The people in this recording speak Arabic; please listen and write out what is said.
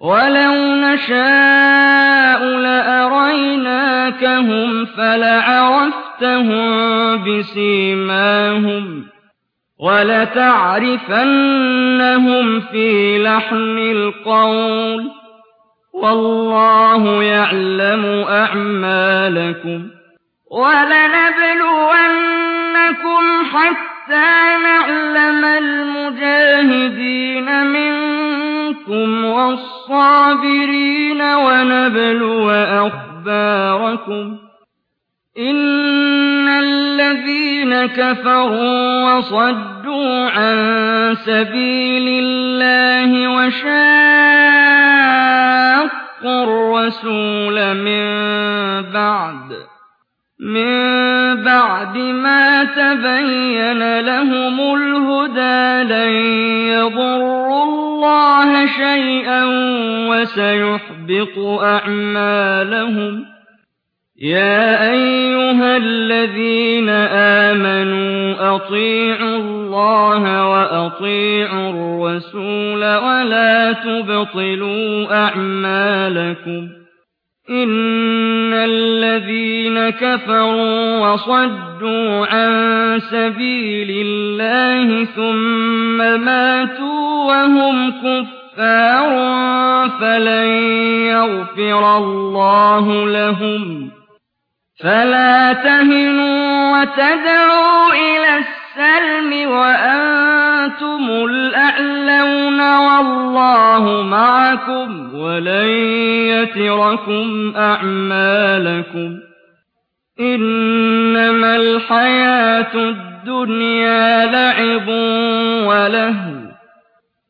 وَلَوْ نَشَاءُ لَأَرَيْنَاكَهُمْ فَلَعَرَفْتَهُم بِسِيمَاهُمْ ۚ وَلَتَعْرِفَنَّهُمْ فِي لَحْنِ الْقَوْلِ ۚ وَاللَّهُ يَعْلَمُ أَعْمَالَكُمْ ۚ وَلَنَبْلُوَنَّكُمْ مِنكُمْ وَالصَّابِرِينَ وَنَبْلُوَ أَخْبَارَكُمْ ۚ إِنَّ الَّذِينَ كَفَرُوا وَصَدُّوا عَن سَبِيلِ اللَّهِ وَشَاقُّوا الرَّسُولَ مِن بَعْدِ مَا تَبَيَّنَ لَهُمُ الْهُدَىٰ لَن يَضُرُّوا شَيْئًا وَسَيُحْبِطُ أَعْمَالَهُمْ ۗ. يَا أَيُّهَا الَّذِينَ آمَنُوا أَطِيعُوا اللَّهَ وَأَطِيعُوا الرَّسُولَ وَلَا تُبْطِلُوا أَعْمَالَكُمْ ۗ. إِنَّ الَّذِينَ كَفَرُوا وَصَدُّوا عَن سَبِيلِ اللَّهِ ثُمَّ مَاتُوا وَهُمْ كُفَّارٌ فَلَن يَغْفِرَ اللَّهُ لَهُمْ. فَلَا تَهِنُوا وَتَدْعُوا إِلَى السَّلْمِ وَأَنتُمُ الْأَعْلَوْنَ وَاللَّهُ مَعَكُمْ وَلَن يَتِرَكُمْ أَعْمَالَكُمْ ۚ. إِنَّمَا الْحَيَاةُ الدُّنْيَا لَعِبٌ وَلَهْوٌ ۚ.